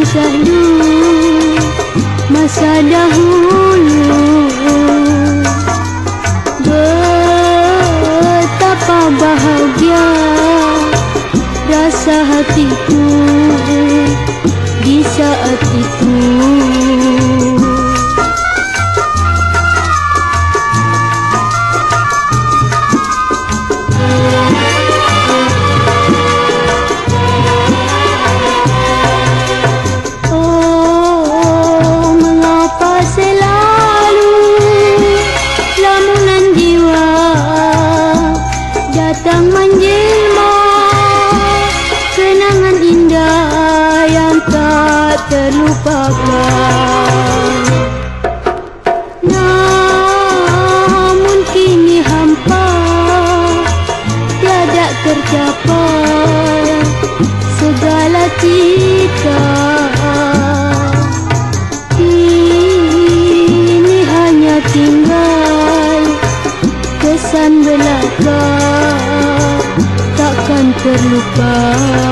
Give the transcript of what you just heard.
sahlu masa dahulu Betapa bahagia rasa hatiku di saat itu terlupakan Namun kini hampa Tiada tercapai Segala cita Kini hanya tinggal Kesan belaka. Takkan terlupakan